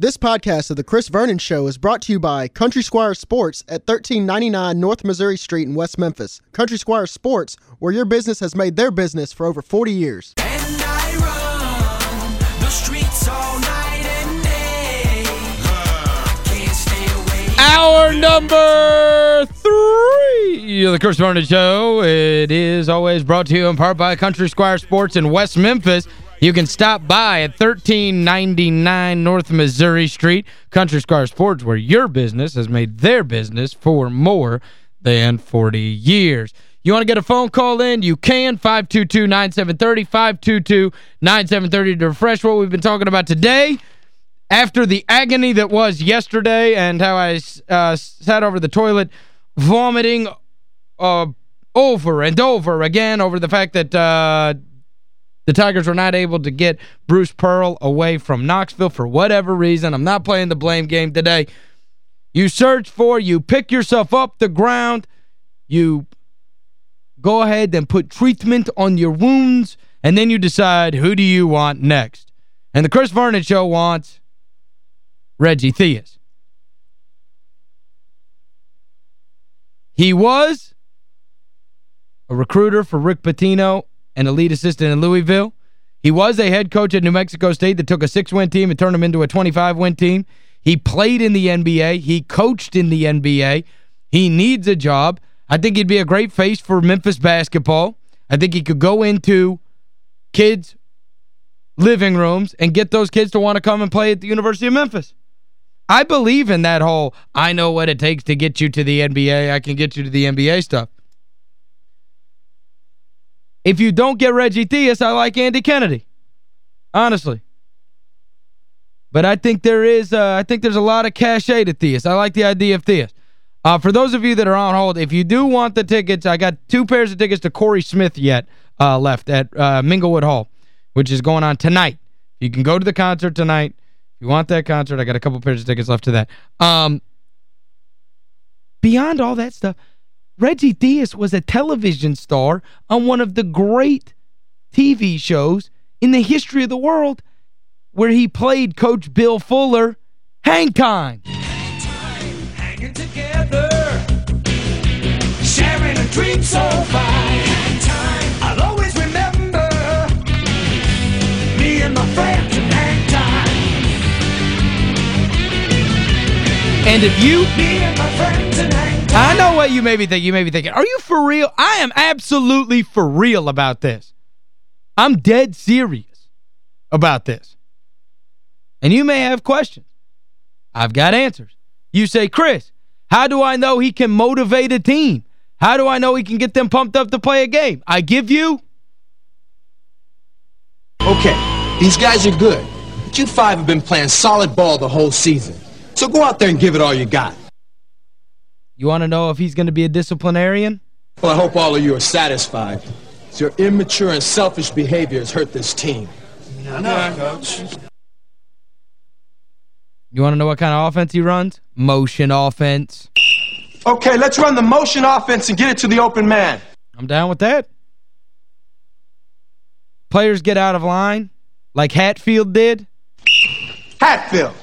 This podcast of The Chris Vernon Show is brought to you by Country Squire Sports at 1399 North Missouri Street in West Memphis. Country Squire Sports, where your business has made their business for over 40 years. And I run the streets all night and day. Can't stay away. Hour number three of the Chris Vernon Show. It is always brought to you in part by Country Squire Sports in West Memphis. You can stop by at 1399 North Missouri Street. Country Squire Sports, where your business has made their business for more than 40 years. You want to get a phone call in? You can. 522-9730, 522-9730 to refresh what we've been talking about today after the agony that was yesterday and how I uh, sat over the toilet vomiting uh, over and over again over the fact that uh, the Tigers were not able to get Bruce Pearl away from Knoxville for whatever reason. I'm not playing the blame game today. You search for, you pick yourself up the ground, you go ahead and put treatment on your wounds, and then you decide who do you want next. And the Chris Vernon Show wants Reggie Theus. He was a recruiter for Rick Pitino, an elite assistant in Louisville. He was a head coach at New Mexico State that took a six-win team and turned them into a 25-win team. He played in the NBA. He coached in the NBA. He needs a job. I think he'd be a great face for Memphis basketball. I think he could go into kids' living rooms and get those kids to want to come and play at the University of Memphis. I believe in that whole, I know what it takes to get you to the NBA, I can get you to the NBA stuff. If you don't get Reggie Theus, I like Andy Kennedy. Honestly. But I think there is uh, I think there's a lot of cachet to Theus. I like the idea of Theus. Uh, for those of you that are on hold, if you do want the tickets, I got two pairs of tickets to Corey Smith yet uh, left at uh, Minglewood Hall, which is going on tonight. You can go to the concert tonight. If you want that concert, I got a couple pairs of tickets left to that. Um, beyond all that stuff, Reggie Theus was a television star on one of the great TV shows in the history of the world where he played Coach Bill Fuller, Hang Time. Hanging together. Sharing a dream so fine. Time. I'll always remember. Me and my friends in hang time. And if you I know what you may be thinking. You may be thinking, are you for real? I am absolutely for real about this. I'm dead serious about this. And you may have questions. I've got answers. You say, Chris, how do I know he can motivate a team? How do I know he can get them pumped up to play a game? I give you Okay, these guys are good. But you five have been playing solid ball the whole season. So go out there and give it all you got. You want to know if he's going to be a disciplinarian? Well, I hope all of you are satisfied. Your immature and selfish behavior has hurt this team. You want to know what kind of offense he runs? Motion offense. Okay, let's run the motion offense and get it to the open man. I'm down with that. Players get out of line like Hatfield did. Hatfield,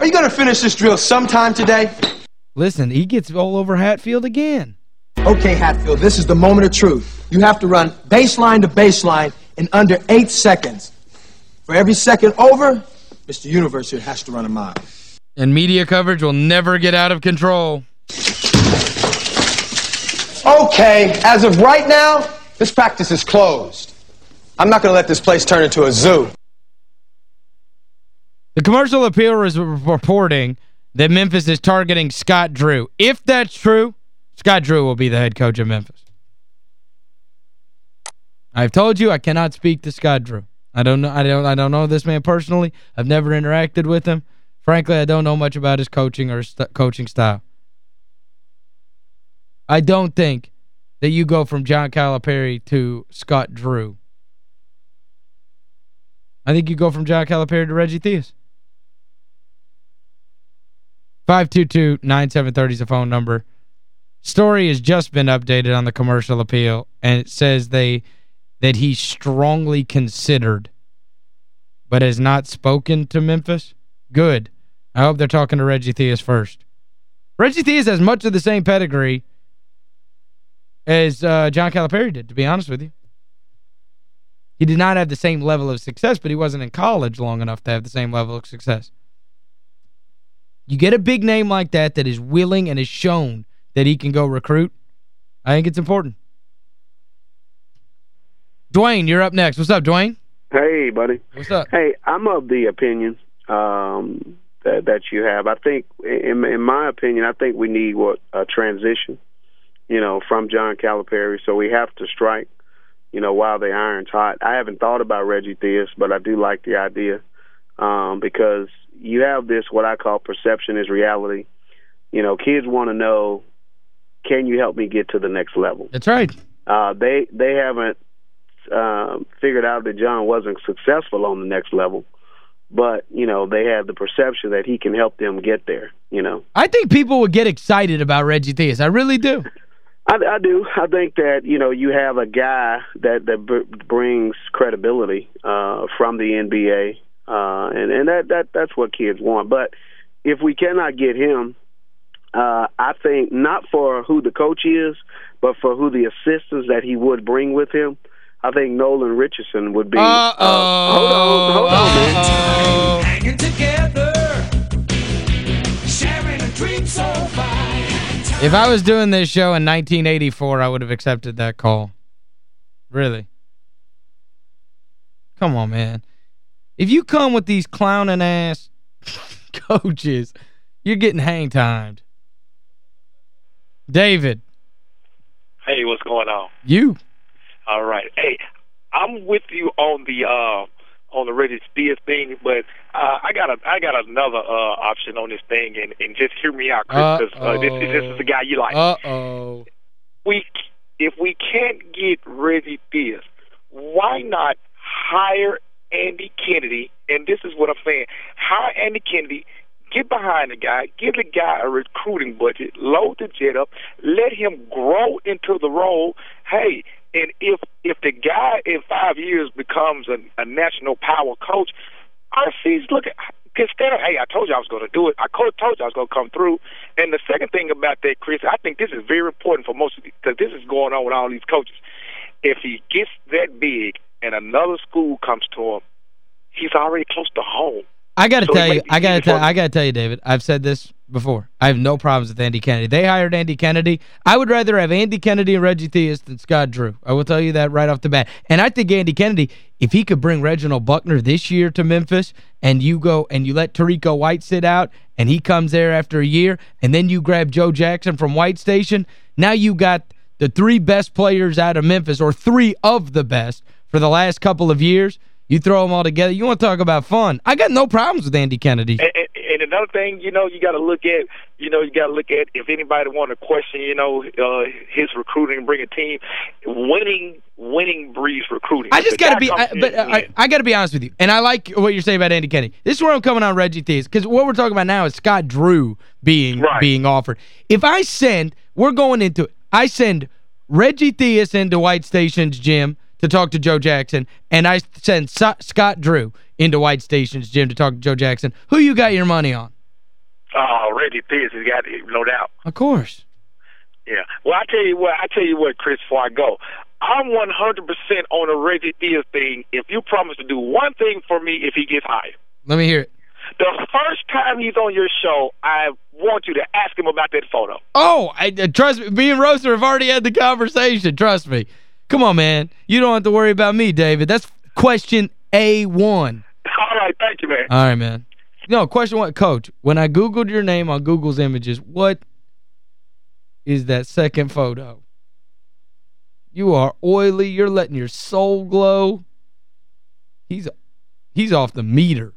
are you going to finish this drill sometime today? Listen, he gets all over Hatfield again. Okay, Hatfield, this is the moment of truth. You have to run baseline to baseline in under eight seconds. For every second over, Mr. Universe here has to run a mile. And media coverage will never get out of control. Okay, as of right now, this practice is closed. I'm not going to let this place turn into a zoo. The commercial appeal is reporting that Memphis is targeting Scott Drew. If that's true, Scott Drew will be the head coach of Memphis. I've told you I cannot speak to Scott Drew. I don't know I don't I don't know this man personally. I've never interacted with him. Frankly, I don't know much about his coaching or st coaching style. I don't think that you go from John Calipari to Scott Drew. I think you go from John Calipari to Reggie Theus. 522-9730 is the phone number. Story has just been updated on the commercial appeal, and it says they that he strongly considered but has not spoken to Memphis. Good. I hope they're talking to Reggie Theus first. Reggie Theus has much of the same pedigree as uh, John Calipari did, to be honest with you. He did not have the same level of success, but he wasn't in college long enough to have the same level of success. You get a big name like that that is willing and is shown that he can go recruit, I think it's important. Dwayne, you're up next. What's up, Dwayne? Hey, buddy. What's up? Hey, I'm of the opinion um, that that you have. I think, in, in my opinion, I think we need what a transition, you know, from John Calipari. So we have to strike, you know, while the iron's hot. I haven't thought about Reggie Theus, but I do like the idea um, because you have this what I call perception is reality. You know, kids want to know, can you help me get to the next level? That's right. Uh, they they haven't um, figured out that John wasn't successful on the next level, but you know they have the perception that he can help them get there. You know, I think people would get excited about Reggie Theus. I really do. I, I do. I think that you know you have a guy that that brings credibility uh, from the NBA, uh, and and that that that's what kids want. But if we cannot get him, uh, I think not for who the coach is, but for who the assistants that he would bring with him. I think Nolan Richardson would be. Uh-oh. Uh, hold on, hold on, man. Uh-oh. Hanging together, sharing a dream so fine. If I was doing this show in 1984, I would have accepted that call. Really. Come on, man. If you come with these clowning ass coaches, you're getting hang timed. David, Hey, what's going on? you. All right. Hey, I'm with you on the uh on the Reggie Spears thing, but uh, I got a I got another uh option on this thing, and, and just hear me out, Chris, 'cause, uh, this is this is the guy you like. Uh-oh. we if we can't get Reggie Spears, why not hire Kennedy? And this is what I'm saying: hire Andy Kennedy. Get behind the guy, give the guy a recruiting budget, load the jet up, let him grow into the role. Hey, and if if the guy in five years becomes a, a national power coach, RC's looking. Instead of, hey, I told you I was going to do it. I told you I was going to come through. And the second thing about that, Chris, I think this is very important for most of these because this is going on with all these coaches. If he gets that big and another school comes to him, he's already close to home. I got to So tell you, I got to tell I got to tell you David. I've said this before. I have no problems with Andy Kennedy. They hired Andy Kennedy. I would rather have Andy Kennedy and Reggie Theus than Scott Drew. I will tell you that right off the bat. And I think Andy Kennedy, if he could bring Reginald Buckner this year to Memphis and you go and you let Tarico White sit out and he comes there after a year and then you grab Joe Jackson from White Station, now you got the three best players out of Memphis or three of the best for the last couple of years. You throw them all together. You want to talk about fun. I got no problems with Andy Kennedy. And, and, and another thing, you know, you got to look at, you know, you got to look at if anybody want to question, you know, uh, his recruiting and bring a team, winning, winning breeds recruiting. I just got to be I, but and I. I got to be honest with you. And I like what you're saying about Andy Kennedy. This is where I'm coming on Reggie Theus cuz what we're talking about now is Scott Drew being Right. being offered. If I send we're going into it. I send Reggie Theus into White Station's gym to talk to Joe Jackson and I send so Scott Drew into White Station's gym to talk to Joe Jackson. Who you got your money on? Oh, Reggie Theus has got it, no doubt. Of course. Yeah. Well, I tell you what, I tell you what, Chris, before I go, I'm 100% on the Reggie Theus thing. If you promise to do one thing for me, if he gets hired. Let me hear it. The first time he's on your show, I want you to ask him about that photo. Oh, I, uh, trust me, me and Roser have already had the conversation. Trust me. Come on, man. You don't have to worry about me, David. That's question A1. All right, thank you, man. All right, man. No, question one. Coach, when I Googled your name on Google's images, what is that second photo? You are oily. You're letting your soul glow. He's he's off the meter.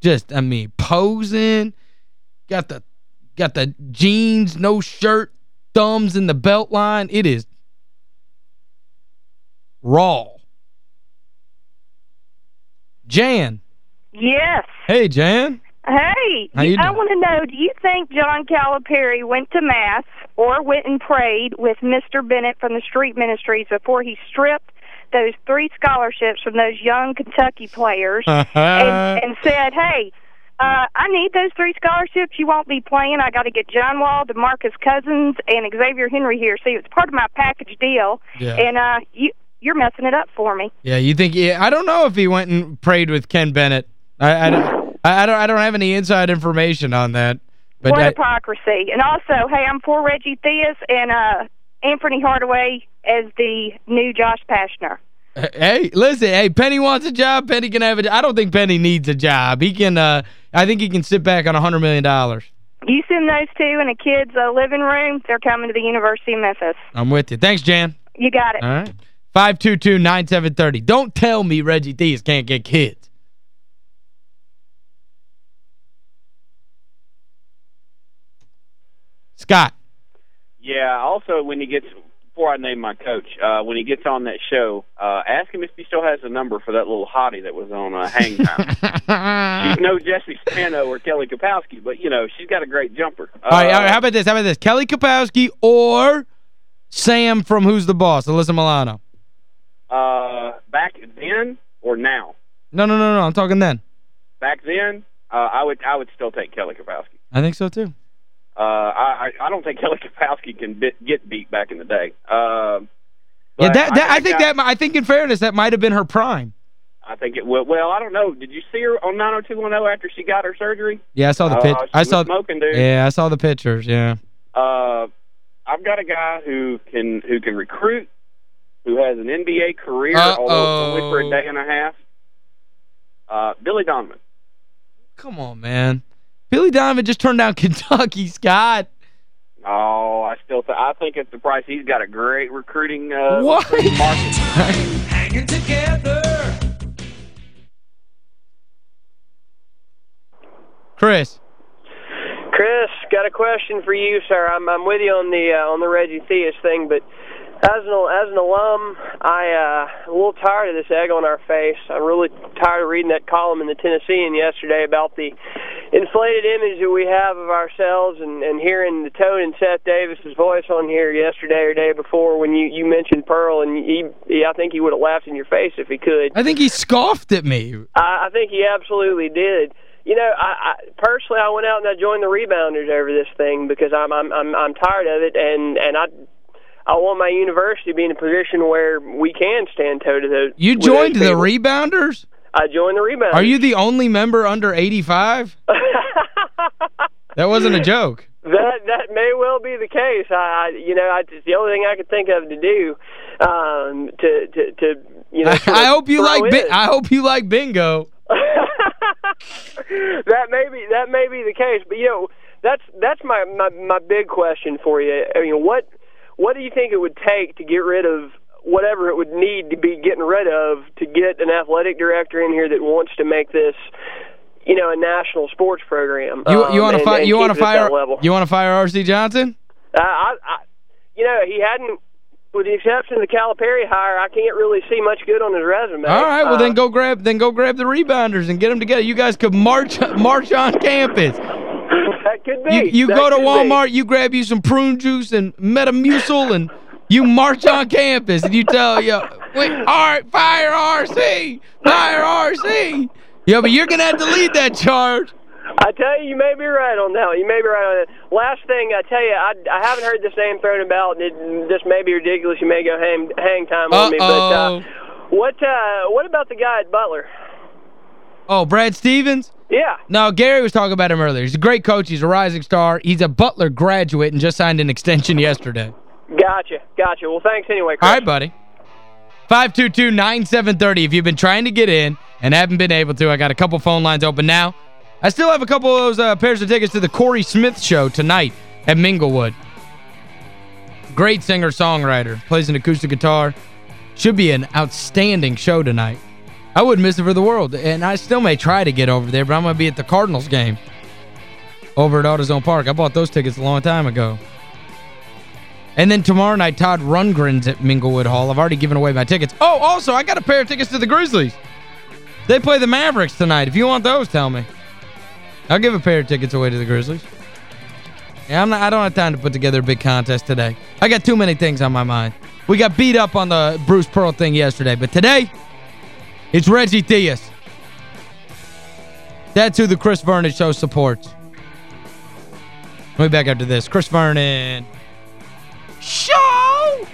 Just, I mean, posing. Got the got the jeans, no shirt, thumbs in the belt line. It is raw. Jan. Yes. Hey, Jan. Hey, How you I want to know, do you think John Calipari went to Mass or went and prayed with Mr. Bennett from the Street Ministries before he stripped those three scholarships from those young Kentucky players and, and said, hey, Uh, I need those three scholarships. You won't be playing. I got to get John Wall, DeMarcus Cousins, and Xavier Henry here. See, it's part of my package deal. Yeah. And uh, you you're messing it up for me. Yeah, you think yeah, I don't know if he went and prayed with Ken Bennett. I I don't I, I don't I don't have any inside information on that. But what I- hypocrisy. And also, hey, I'm for Reggie Theus and uh, Anthony Hardaway as the new Josh Pastner. Hey, listen, hey, Penny wants a job, Penny can have a job. I don't think Penny needs a job. He can uh I think he can sit back on a 100 million. dollars. You send those two in a kid's uh, living room, they're coming to the University of Memphis. I'm with you. Thanks, Jan. You got it. All right. 522-9730. Don't tell me Reggie Theus can't get kids. Scott. Yeah. Also, when he gets before I name my coach, uh, when he gets on that show, uh, ask him if he still has the number for that little hottie that was on uh, Hang Time. she's no Jesse Spano or Kelly Kapowski, but you know she's got a great jumper. Uh, All right, all right, how about this? How about this? Kelly Kapowski or Sam from Who's the Boss, Alyssa Milano? Uh, back then or now? No, no, no, no. I'm talking then. Back then, uh, I would I would still take Kelly Kapowski. I think so, too. Uh, I I I don't think Kelly Kapowski can bit, get beat back in the day. Um, Yeah, that, that, I got- think that I think in fairness that might have been her prime. I think it will. Well, I don't know. Did you see her on 90210 after she got her surgery? Yeah, I saw the Oh, pitch. I saw smoking, dude. Yeah, I saw the pictures, yeah. Uh, I've got a guy who can who can recruit, who has an NBA career, although it's only for a day and a half. Uh, Billy Donovan. Come on, man. Billy Donovan just turned down Kentucky, Scott. Oh, I still th- I think at the price he's got a great recruiting uh, What? recruiting market. Hanging together. Chris. Chris, got a question for you, sir. I'm I'm with you on the uh, on the Reggie Theus thing, but as an as an alum, I uh, a little tired of this egg on our face. I'm really tired of reading that column in the Tennessean yesterday about the inflated image that we have of ourselves, and and hearing the tone in Seth Davis's voice on here yesterday or day before when you you mentioned Pearl, and he, he I think he would have laughed in your face if he could. I think he scoffed at me. I, I think he absolutely did. You know, I, I personally I went out and I joined the rebounders over this thing because I'm I'm I'm I'm tired of it and and I I want my university to be in a position where we can stand toe to toe. You joined the rebounders? I joined the rebounders. Are you the only member under 85? That wasn't a joke. That that may well be the case. I, I you know, I it's the only thing I could think of to do um to to to you know sort I hope you like. I hope you like bingo. that may be that may be the case, but you know that's that's my my my big question for you. I mean, what what do you think it would take to get rid of whatever it would need to be getting rid of to get an athletic director in here that wants to make this you know a national sports program? You you um, want to fire you want to keep it at fire level? you want to fire RC Johnson? Uh, I, I you know he hadn't. With the exception of the Calipari hire, I can't really see much good on his resume. All right, well Uh, then go grab then go grab the rebounders and get them together. You guys could march march on campus. Could be. You you go to could be. Walmart, you grab you some prune juice and Metamucil and you march on campus and you tell you, wait, all right, fire RC, fire RC. Yeah, but you're going to have to lead that charge. I tell you, you may be right on that. You may be right on that. Last thing I tell you, I, I haven't heard this name thrown about. It, this may be ridiculous. You may go hang hang time on me, but uh, what uh, what about the guy at Butler? Oh, Brad Stevens? Yeah, No, Gary was talking about him earlier. He's a great coach. He's a rising star. He's a Butler graduate and just signed an extension yesterday. gotcha, gotcha. Well, thanks anyway, Chris. All right, buddy. 522-9730. If you've been trying to get in and haven't been able to, I got a couple phone lines open now. I still have a couple of those uh, pairs of tickets to the Corey Smith show tonight at Minglewood. Great singer-songwriter. Plays an acoustic guitar. Should be an outstanding show tonight. I wouldn't miss it for the world. And I still may try to get over there, but I'm going to be at the Cardinals game over at AutoZone Park. I bought those tickets a long time ago. And then tomorrow night, Todd Rundgren's at Minglewood Hall. I've already given away my tickets. Oh, also, I got a pair of tickets to the Grizzlies. They play the Mavericks tonight. If you want those, tell me. I'll give a pair of tickets away to the Grizzlies. Yeah, I'm not, I don't have time to put together a big contest today. I got too many things on my mind. We got beat up on the Bruce Pearl thing yesterday, but today, it's Reggie Theus. That's who the Chris Vernon Show supports. We'll be back after this. Chris Vernon. Show!